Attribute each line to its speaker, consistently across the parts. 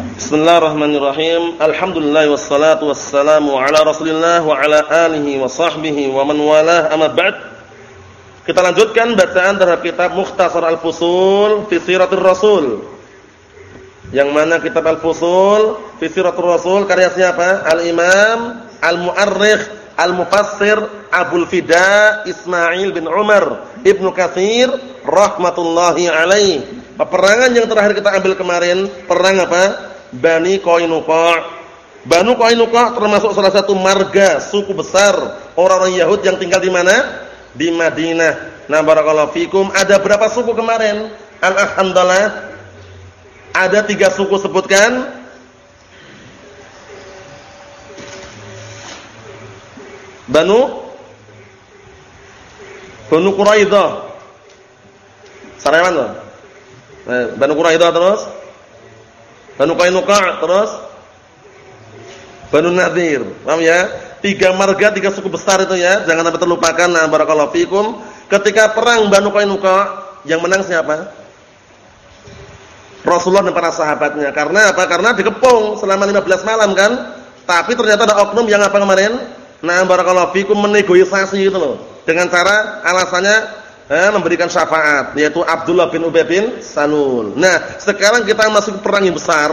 Speaker 1: Bismillahirrahmanirrahim. Alhamdulillah wassalatu wassalamu ala Rasulillah wa ala alihi wa sahbihi wa man walah amma ba'd. Kita lanjutkan bacaan terhadap kitab Mukhtasar Al-Fusul fi Siratul Rasul. Yang mana kitab Al-Fusul fi Siratul Rasul karya siapa? Al-Imam Al-Mu'arrikh Al-Mufassir Abdul Fida Ismail bin Umar Ibnu Katsir rahmatullahi alaih. Peperangan yang terakhir kita ambil kemarin, perang apa? Bani Qainuqa. Banu Qainuqa termasuk salah satu marga suku besar orang-orang Yahud yang tinggal di mana? Di Madinah. Nah, barakallahu fikum. Ada berapa suku kemarin? Al-Hamdalah. Ada tiga suku sebutkan. Banu Banu Quraidah. Eh, Banu Quraidah terus Banu Qainuqa terus Banu Nadir. Paham ya? Tiga marga, tiga suku besar itu ya. Jangan sampai terlupakan. Nah, barakallahu fikum. Ketika perang Banu Qainuqa, yang menang siapa? Rasulullah dan para sahabatnya. Karena apa? Karena dikepung selama 15 malam kan. Tapi ternyata ada oknum yang apa kemarin? Nah, barakallahu fikum menegosiasi gitu loh. Dengan cara alasannya eh, memberikan syafaat yaitu Abdullah bin Ubay bin Salul. Nah, sekarang kita masuk perang yang besar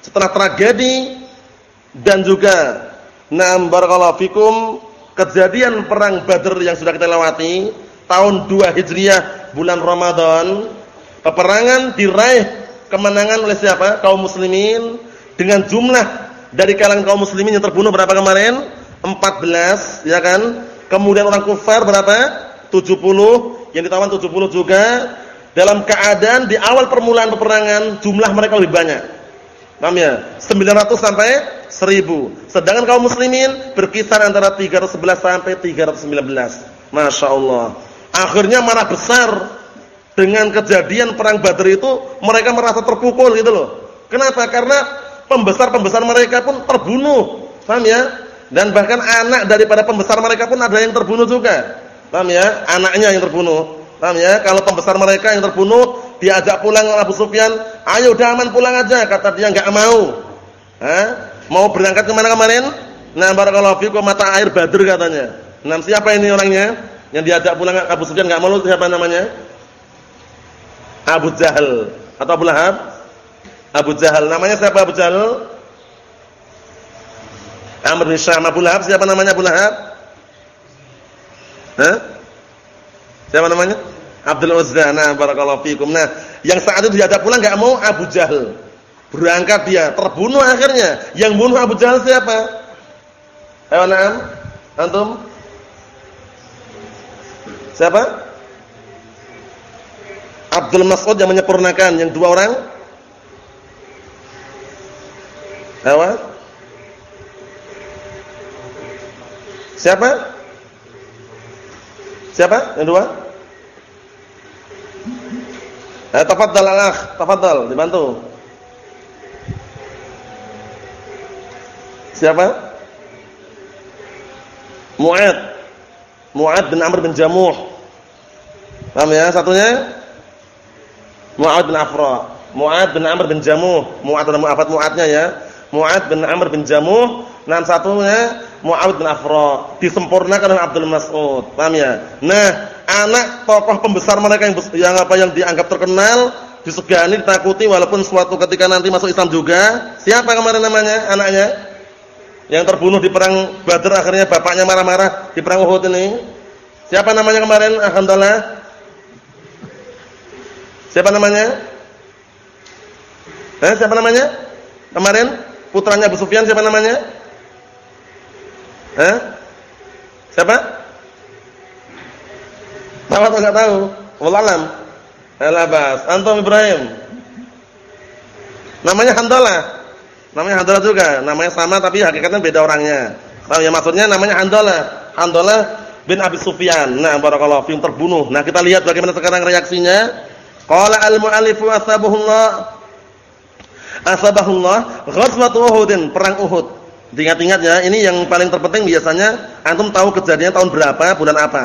Speaker 1: setelah tragedi dan juga na'am barakallahu fikum kejadian perang Badr yang sudah kita lewati tahun 2 Hijriah bulan Ramadan peperangan diraih kemenangan oleh siapa? kaum muslimin dengan jumlah dari kalangan kaum muslimin yang terbunuh berapa kemarin? 14 ya kan? Kemudian orang kufar berapa? 70, yang ditawan 70 juga dalam keadaan di awal permulaan peperangan jumlah mereka lebih banyak. Paham ya? 900 sampai 1000. Sedangkan kaum muslimin berkisar antara 311 sampai 319. Masya Allah. Akhirnya marah besar dengan kejadian perang Badar itu mereka merasa terpukul gitu loh. Kenapa? Karena pembesar-pembesar mereka pun terbunuh. Paham ya? Dan bahkan anak daripada pembesar mereka pun ada yang terbunuh juga. Paham ya? Anaknya yang terbunuh. Paham ya? Kalau pembesar mereka yang terbunuh, diajak pulang Abu Sufyan, "Ayo udah aman pulang aja." Kata dia enggak mau. Hah? Mau berangkat ke mana kemarin? Nah, barakallahu fikum mata air Badr katanya. Nah, siapa ini orangnya? Yang diajak pulang Abu Sufyan enggak mau siapa namanya? Abu Jahal atau Abu Lahab? Abu Jahal. Namanya siapa Abu Jahal? Amr bin Syam Abu Lahab siapa namanya Abu Lahab? Hah? Siapa namanya? Abdul Uzza. Nah, barakallahu fikum. Nah, yang saat itu dihadap pulang enggak mau Abu Jahal. Berangkat dia, terbunuh akhirnya. Yang bunuh Abu Jahal siapa? Ayo na'am. Antum? Siapa? Abdul Mas'ud yang menyempurnakan yang dua orang? Ayo. Siapa? Siapa? Yang dua? Eh, tafadhal al-akh, tafadhal, dibantu. Siapa? Mu'ad. Mu'ad bin Amr bin Jamuh. Paham ya? Satunya Mu'ad bin Afra. Mu'ad bin Amr bin Jamuh. Mu'ad dan Mu'afat Mu'adnya ya. Mu'ad bin Amr bin Jamuh. Nah, satunya Mu'awid bin Afra disempurnakan oleh Abdul Mas'ud. Paham ya? Nah, anak tokoh pembesar mereka yang yang apa yang dianggap terkenal, disegani, ditakuti walaupun suatu ketika nanti masuk Islam juga. Siapa kemarin namanya anaknya? Yang terbunuh di perang Badar akhirnya bapaknya marah-marah di perang Uhud ini. Siapa namanya kemarin? Alhamdulillah. Siapa namanya? Eh, siapa namanya? Kemarin putranya Abu Sufyan siapa namanya? Eh? Siapa? Tahu atau enggak tahu? Wallahualam. Elabas. Antum Ibrahim. Namanya Handalah. Namanya Handalah juga. Namanya sama tapi hakikatnya beda orangnya. Tahu ya maksudnya namanya Handalah. Handalah bin Abi Sufyan. Nah, barakallahu fiikum terbunuh. Nah, kita lihat bagaimana sekarang reaksinya. Qala al-mu'allifu asabuhullah asabahullah ghazwat Uhud, perang Uhud. Ingat-ingat ya, ini yang paling terpenting biasanya antum tahu kejadiannya tahun berapa, bulan apa.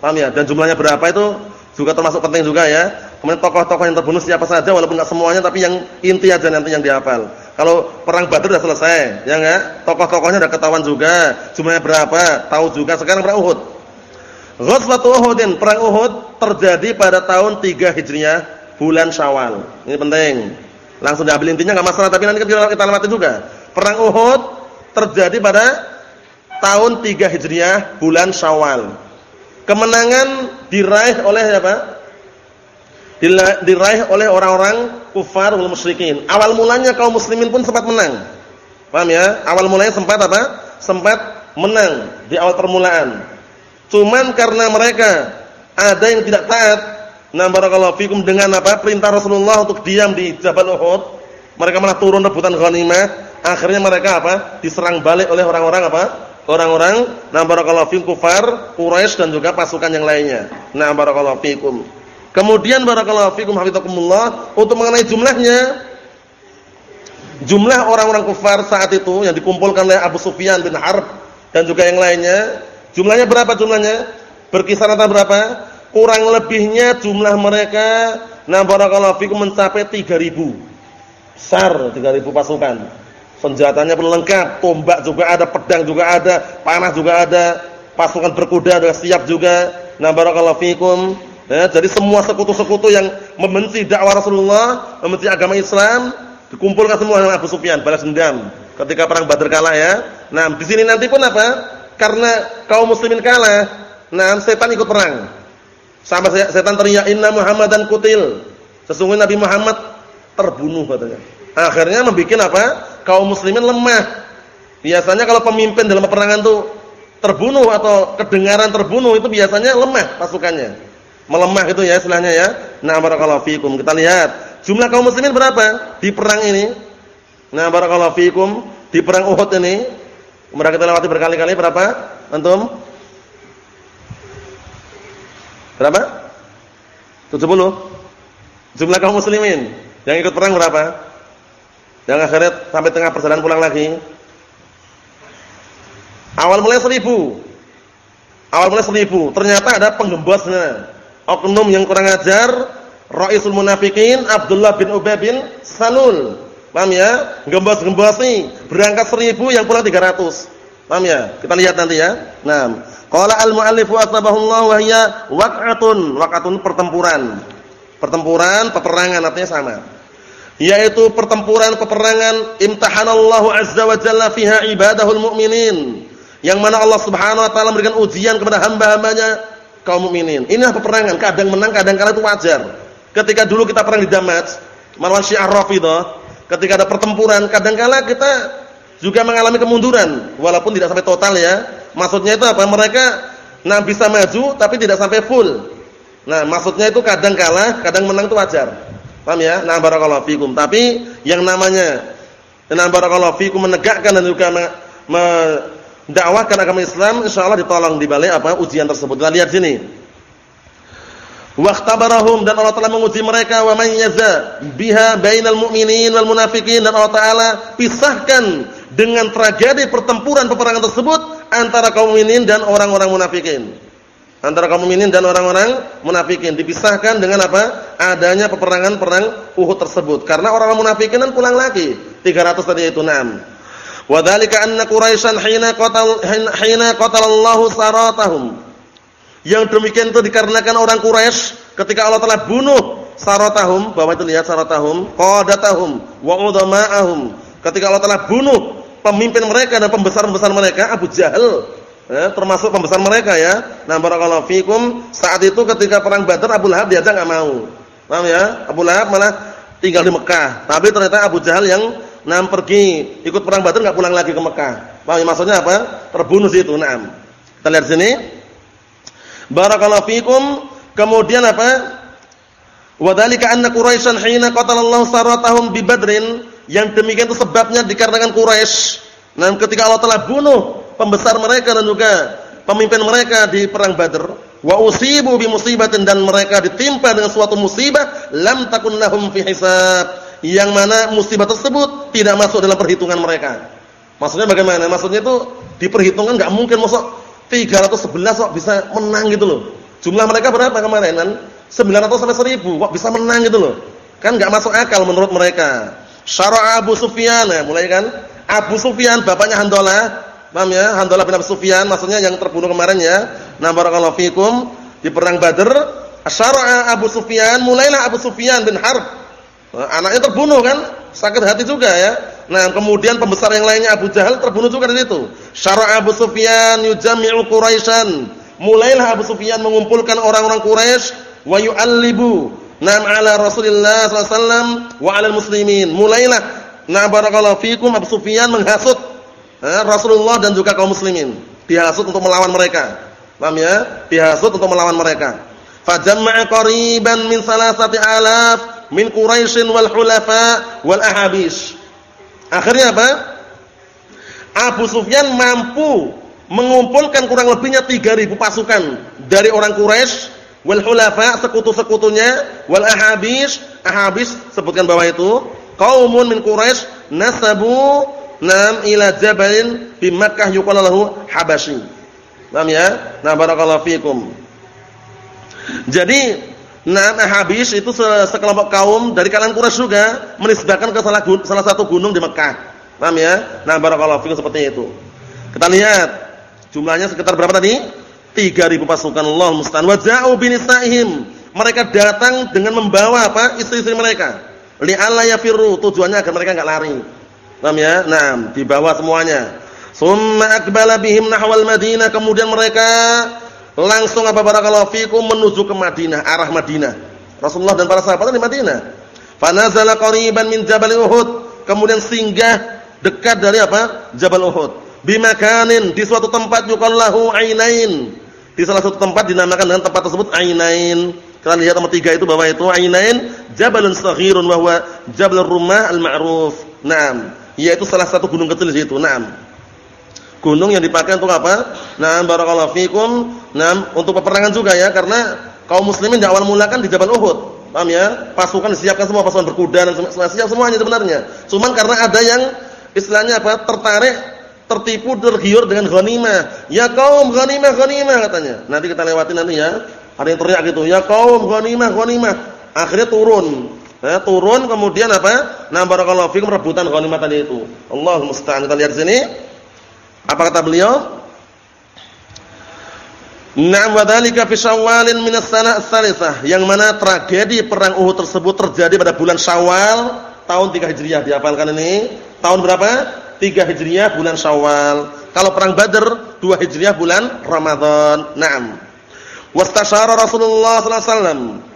Speaker 1: Paham ya? Dan jumlahnya berapa itu juga termasuk penting juga ya. Kemudian tokoh-tokoh yang terbunuh siapa saja walaupun enggak semuanya tapi yang inti aja nanti yang dihafal. Kalau perang Badar sudah selesai, ya enggak? Tokoh-tokohnya sudah ketahuan juga, jumlahnya berapa, tahu juga. Sekarang perang Uhud. Ghazwatu Uhudin, perang Uhud terjadi pada tahun 3 Hijriah, bulan Syawal. Ini penting. Langsung diambil intinya enggak masalah, tapi nanti kita kita juga. Perang Uhud terjadi pada tahun 3 Hijriah, bulan Syawal. Kemenangan diraih oleh apa? diraih oleh orang-orang kufar wal musyrikin. Awal mulanya kaum muslimin pun sempat menang. Paham ya? Awal mulanya sempat apa? Sempat menang di awal permulaan. Cuman karena mereka ada yang tidak taat, nah barakallahu fikum dengan apa? Perintah Rasulullah untuk diam di Jabal Uhud, mereka malah turun rebutan ghanimah. Akhirnya mereka apa? Diserang balik oleh orang-orang apa? Orang-orang nah barakallahu fikum kufar, Quraisy dan juga pasukan yang lainnya. Nah barakallahu fikum. Kemudian barakallahu fikum hafizakumullah untuk mengenai jumlahnya jumlah orang-orang kafir saat itu yang dikumpulkan oleh Abu Sufyan bin Harb dan juga yang lainnya, jumlahnya berapa jumlahnya? Berkisar antara berapa? Kurang lebihnya jumlah mereka nah barakallahu fikum mencapai 3000. Besar 3000 pasukan. Senjatanya pun lengkap, tombak juga ada, pedang juga ada, panah juga ada, pasukan berkuda sudah siap juga. Nah barakallahu fikum Ya, jadi semua sekutu-sekutu yang membenci dakwah Rasulullah, membenci agama Islam, dikumpulkan semua dengan Abu Sufyan balas dendam ketika perang Badar kalah ya. Nah, di sini nanti pun apa? Karena kaum muslimin kalah, nah setan ikut perang. Sama setan teriak inna Muhammadan kutil. Sesungguhnya Nabi Muhammad terbunuh katanya. Akhirnya membuat apa? Kaum muslimin lemah. Biasanya kalau pemimpin dalam peperangan itu terbunuh atau kedengaran terbunuh itu biasanya lemah pasukannya melemah itu ya istilahnya ya. Nah, barakallahu fikum. Kita lihat jumlah kaum muslimin berapa di perang ini. Nah, barakallahu fikum di perang Uhud ini. Kemudian kita lewati berkali-kali berapa? Antum? Berapa? 70. Jumlah kaum muslimin yang ikut perang berapa? Yang akhirnya sampai tengah perjalanan pulang lagi. Awal mulai seribu. Awal mulai seribu. Ternyata ada penggembosnya oknum yang kurang ajar, Raisul Munafikin Abdullah bin Ubay bin Salul. Paham ya? Gembos-gembosi, berangkat 1000 yang pulang 300. Paham ya? Kita lihat nanti ya. Nah, qala al-muallif wa asbahullah wa hiya waq'atun, waq'atun pertempuran. Pertempuran, peperangan artinya sama. Yaitu pertempuran peperangan imtahanallahu azza wa jalla fiha ibadahul mu'minin. Yang mana Allah Subhanahu wa taala memberikan ujian kepada hamba-hambanya kaum mukminin. Inilah peperangan, kadang menang, kadang kalah itu wajar. Ketika dulu kita perang di Damaj, melawan Syiah Rafidhah, ketika ada pertempuran, kadang kala kita juga mengalami kemunduran, walaupun tidak sampai total ya. Maksudnya itu apa? Mereka nah bisa maju tapi tidak sampai full. Nah, maksudnya itu kadang kalah, kadang menang itu wajar. Paham ya? Nah, barakallahu fikum. Tapi yang namanya nah barakallahu fikum menegakkan dan juga me, me dakwahkan agama Islam insyaallah ditolong di balik apa ujian tersebut. Kita lihat sini. Waqtabarahum dan Allah Taala menguji mereka wa man yaza biha bainal mu'minin wal munafikin dan Allah Taala pisahkan dengan tragedi pertempuran peperangan tersebut antara kaum mukminin dan orang-orang munafikin. Antara kaum mukminin dan orang-orang munafikin dipisahkan dengan apa? Adanya peperangan perang Uhud tersebut. Karena orang-orang munafikin kan pulang lagi. 300 tadi itu 6. Wa dzalika anna Quraisyan hina qatal hina qatalallahu saratahum. Yang demikian itu dikarenakan orang Quraisy ketika Allah telah bunuh saratahum, bahwa itu lihat saratahum, qadatahum wa udhama'ahum. Ketika Allah telah bunuh pemimpin mereka dan pembesar-pembesar mereka Abu Jahal ya, termasuk pembesar mereka ya. Nah, barakallahu fikum, saat itu ketika perang Badar Abu Lahab diajak enggak mau. Paham ya? Abu Lahab malah tinggal di Mekah. Tapi ternyata Abu Jahal yang Nah pergi ikut perang Badar enggak pulang lagi ke Mekah. Paham ya? maksudnya apa? Terbunuh situ. Naam. Kita lihat sini. Barakallahu fikum. Kemudian apa? Wa dzalika anna Quraisyan hina qatalallahu saratahum bi Badrin. Yang demikian itu sebabnya dikarenakan Quraisy. Nah, ketika Allah telah bunuh pembesar mereka dan juga pemimpin mereka di perang Badar, wa usibu bi musibatin dan mereka ditimpa dengan suatu musibah lam takun lahum fi hisab yang mana musibah tersebut tidak masuk dalam perhitungan mereka. Maksudnya bagaimana? Maksudnya itu diperhitungkan nggak mungkin masuk 311 kok bisa menang gitu loh. Jumlah mereka berapa kemarin kan? 900 sampai 1000 kok bisa menang gitu loh. Kan enggak masuk akal menurut mereka. Syara Abu Sufyan ya, mulai kan Abu Sufyan bapaknya Handalah, paham ya? Handalah bin Abu Sufyan maksudnya yang terbunuh kemarin ya. Nah barakallahu fikum di perang Badar, Syara Abu Sufyan, mulailah Abu Sufyan bin Harb. Nah, anaknya terbunuh kan? Sakit hati juga ya. Nah, kemudian pembesar yang lainnya Abu Jahal terbunuh juga di situ. Syara Abu Sufyan yujammi'u Quraisyan. Mulailah Abu Sufyan mengumpulkan orang-orang Quraisy wa yu'allibu nam ala Rasulillah sallallahu alaihi wasallam wa 'alal muslimin. Mulailah na barakallahu fikum Abu Sufyan menghasut eh, Rasulullah dan juga kaum muslimin. Dihasut untuk melawan mereka. Paham ya? Dihasut untuk melawan mereka. Fajamma'a qariban min salasati alaf min Quraisy wal hulafa wal ahabish. Akhirnya apa? Abu Sufyan mampu mengumpulkan kurang lebihnya 3000 pasukan dari orang Quraisy wal hulafa sekutu-sekutunya wal ahabis ahabis sebutkan bawah itu qaumun min Quraisy nasabu nam ila jabalin bi Makkah yuqalu lahu Habasyi. Paham ya? Nah barakallahu fikum. Jadi Nah, Habis itu sekelompok kaum dari kalangan Quraisy juga menisbahkan ke salah, salah satu gunung di Mekah. Paham ya? Nah, barakallahu fikum seperti itu. Kita lihat jumlahnya sekitar berapa tadi? 3000 pasukan Allah musta'an wa ja'u. Mereka datang dengan membawa apa? istri-istri mereka. Li'alla yafirru, tujuannya agar mereka enggak lari. Paham ya? Nah, dibawa semuanya. Summa akbala bihim nahwal Madinah, kemudian mereka langsung apa barakallahu fikum menuju ke Madinah, arah Madinah. Rasulullah dan para sahabat di Madinah. Fanazala qariban min Jabal Uhud, kemudian singgah dekat dari apa? Jabal Uhud. Bimakanin di suatu tempat yuqallahu Ainain. Di salah satu tempat dinamakan dengan tempat tersebut Ainain. Kalian lihat nomor tiga itu bawah itu Ainain Jabalun Saghirun wa Jabal Rumah al-Ma'ruf. Naam, yaitu salah satu gunung kecil di situ. Naam. Gunung yang dipakai untuk apa? Naam barakallahu fikum Nah, untuk peperangan juga ya karena kaum muslimin di awal mula kan di Jabal Uhud. Paham ya? Pasukan disiapkan semua, pasukan berkuda dan siap semuanya sebenarnya. Cuman karena ada yang istilahnya apa? tertarik, tertipu, tergiur dengan ghanimah. Ya kaum ghanimah, ghanimah katanya. Nanti kita lewati nanti ya. Ada yang teriak gitu, ya kaum ghanimah, ghanimah. Akhirnya turun. Ya, turun kemudian apa? Nah, barakallahu fikum rebutan ghanimah tadi itu. Allahumma musta'an. Kita lihat sini. Apa kata beliau? Na'am wa dzalika fi Syawalin min as-sana. Yang mana tragedi perang Uhud tersebut terjadi pada bulan Syawal tahun 3 Hijriah. Dihafalkan ini. Tahun berapa? 3 Hijriah bulan Syawal. Kalau perang Badar 2 Hijriah bulan Ramadan. Naam. Wastasyara Rasulullah sallallahu alaihi wasallam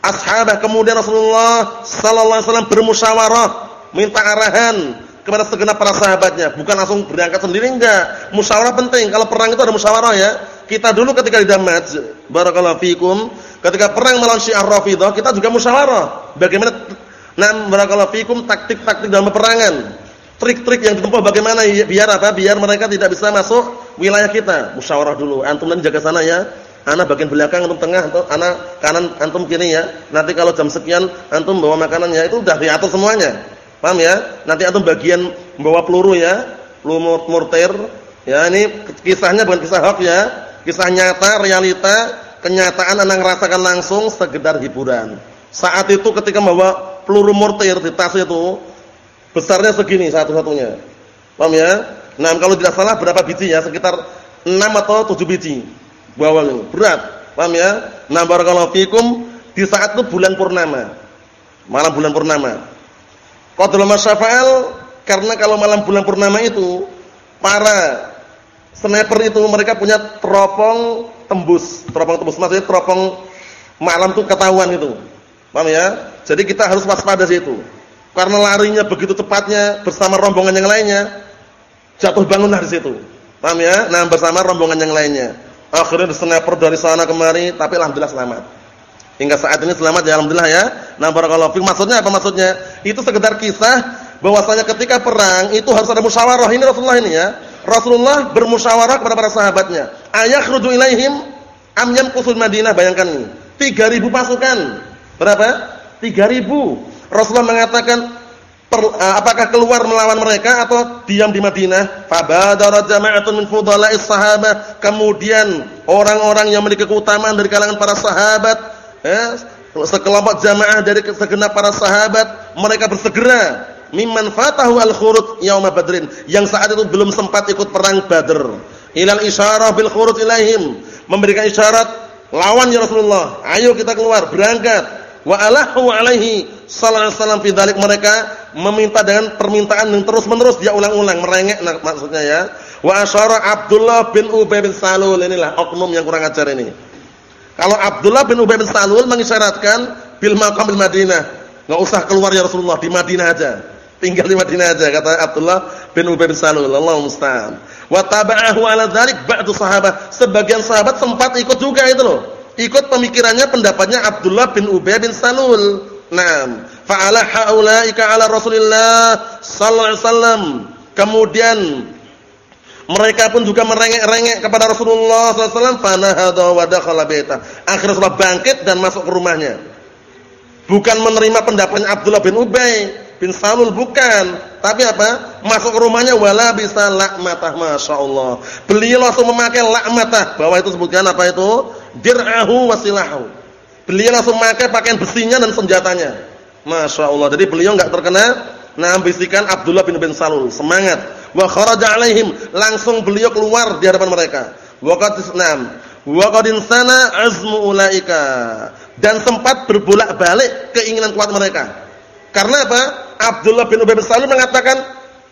Speaker 1: ashabah kemudian Rasulullah sallallahu alaihi wasallam bermusyawarah minta arahan kepada segenap para sahabatnya, bukan langsung berangkat sendiri enggak. Musyawarah penting. Kalau perang itu ada musyawarah ya. Kita dulu ketika di Damaj, barakallahu fikum, ketika perang melawan Syiah Rafidhah, kita juga musyawarah. Bagaimana nah barakallahu fikum taktik-taktik dalam peperangan. Trik-trik yang ditempuh bagaimana biar apa? Biar mereka tidak bisa masuk wilayah kita. Musyawarah dulu. Antum nanti jaga sana ya. Anak bagian belakang, antum tengah, antum anak kanan, antum kiri ya. Nanti kalau jam sekian antum bawa makanannya itu sudah diatur semuanya. Paham ya? Nanti antum bagian membawa peluru ya, peluru mortir. Ya, ini kisahnya bukan kisah hoax ya. Kisah nyata, realita, kenyataan anak merasakan langsung sekedar hiburan. Saat itu ketika membawa peluru mortir di tas itu besarnya segini satu-satunya. Paham ya? Nah, kalau tidak salah berapa biji ya? Sekitar 6 atau 7 biji. Bawang ini. Berat. Paham ya? Nah, barakallahu fikum di saat itu bulan purnama. Malam bulan purnama. Qadrul masyafa'al karena kalau malam bulan purnama itu para sniper itu mereka punya teropong tembus, teropong tembus maksudnya teropong malam tuh ketahuan itu. Paham ya? Jadi kita harus waspada situ. Karena larinya begitu cepatnya bersama rombongan yang lainnya, jatuh bangunlah di situ. Paham ya? Nah, bersama rombongan yang lainnya. Akhirnya sniper dari sana kemari, tapi alhamdulillah selamat. Hingga saat ini selamat ya alhamdulillah ya. Nah, barakallahu fiik. Maksudnya apa maksudnya? Itu sekedar kisah bahwasanya ketika perang itu harus ada musyawarah. Ini Rasulullah ini ya. Rasulullah bermusyawarah kepada para sahabatnya. Ayakhruju ilaihim am yamkusul Madinah. Bayangkan ini. 3000 pasukan. Berapa? 3000. Rasulullah mengatakan per, uh, apakah keluar melawan mereka atau diam di Madinah? Fabadara jama'atun min fudhala'is sahabah. Kemudian orang-orang yang memiliki keutamaan dari kalangan para sahabat eh, sekelompok jamaah dari segenap para sahabat mereka bersegera mimman fatahu al-khuruj yaum badrin yang saat itu belum sempat ikut perang Badr ilal isyarah bil khuruj ilaihim memberikan isyarat lawan ya Rasulullah ayo kita keluar berangkat wa alahu alaihi sallallahu alaihi wasallam mereka meminta dengan permintaan yang terus-menerus dia ulang-ulang merengek nah, maksudnya ya wa asyara Abdullah bin Ubay bin Salul inilah oknum yang kurang ajar ini kalau Abdullah bin Ubay bin Salul mengisyaratkan bil maqam Madinah enggak usah keluar ya Rasulullah di Madinah aja Tinggal di Madinah aja kata Abdullah bin Ubay bin Salul. Allahu musta'an. Wa taba'ahu 'ala dzalik ba'du sahabat. Sebagian sahabat sempat ikut juga itu loh. Ikut pemikirannya pendapatnya Abdullah bin Ubay bin Salul. Naam. Fa'ala haulaika 'ala Rasulillah sallallahu alaihi wasallam. Kemudian mereka pun juga merengek-rengek kepada Rasulullah wasallam fanahadha wa dakhala. Akhirnya Rasulullah bangkit dan masuk ke rumahnya. Bukan menerima pendapatnya Abdullah bin Ubay bin Salul bukan, tapi apa? Masuk ke rumahnya wala bisa lakmatah masyaallah. Beliau langsung memakai lakmatah, bahwa itu sebutkan apa itu? Dir'ahu wasilahu. Beliau langsung memakai pakaian besinya dan senjatanya. Masya Allah. Jadi beliau enggak terkena nah bisikan Abdullah bin bin Salul. Semangat. Wa kharaja alaihim, langsung beliau keluar di hadapan mereka. Wa qad isnam. Wa qad insana azmu ulaika. Dan sempat berbolak-balik keinginan kuat mereka. Karena apa? Abdullah bin Ubay bin Salul mengatakan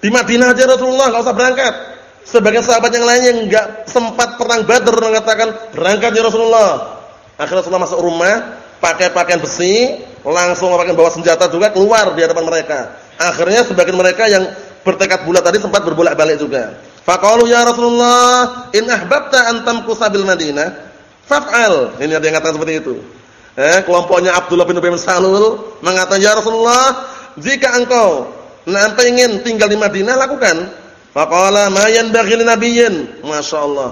Speaker 1: di Madinah aja Rasulullah enggak usah berangkat. Sebagian sahabat yang lain yang enggak sempat perang Badar mengatakan berangkat ya Rasulullah. Akhirnya Rasulullah masuk rumah pakai pakaian besi, langsung pakai bawa senjata juga keluar di hadapan mereka. Akhirnya sebagian mereka yang bertekad bulat tadi sempat berbolak-balik juga. Faqalu ya Rasulullah, in ahbabta an tamkusa bil Madinah, faf'al. Ini ada yang katakan seperti itu. Eh, kelompoknya Abdullah bin Ubay bin Salul mengatakan, "Ya Rasulullah, jika engkau nanti ingin tinggal di Madinah, lakukan." Faqala ma yanbaghi nabiyyin. Masyaallah.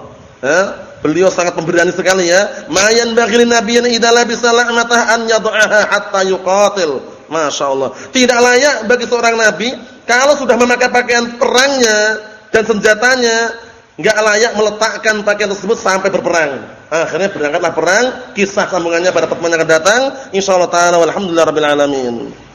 Speaker 1: Eh, beliau sangat pemberani sekali ya. Ma yanbaghi nabiyyin idza labisa an yad'aha hatta yuqatil. Masyaallah. Tidak layak bagi seorang nabi kalau sudah memakai pakaian perangnya dan senjatanya enggak layak meletakkan pakaian tersebut sampai berperang. Akhirnya berangkatlah perang, kisah sambungannya pada pertemuan yang akan datang insyaallah taala walhamdulillahirabbil alamin.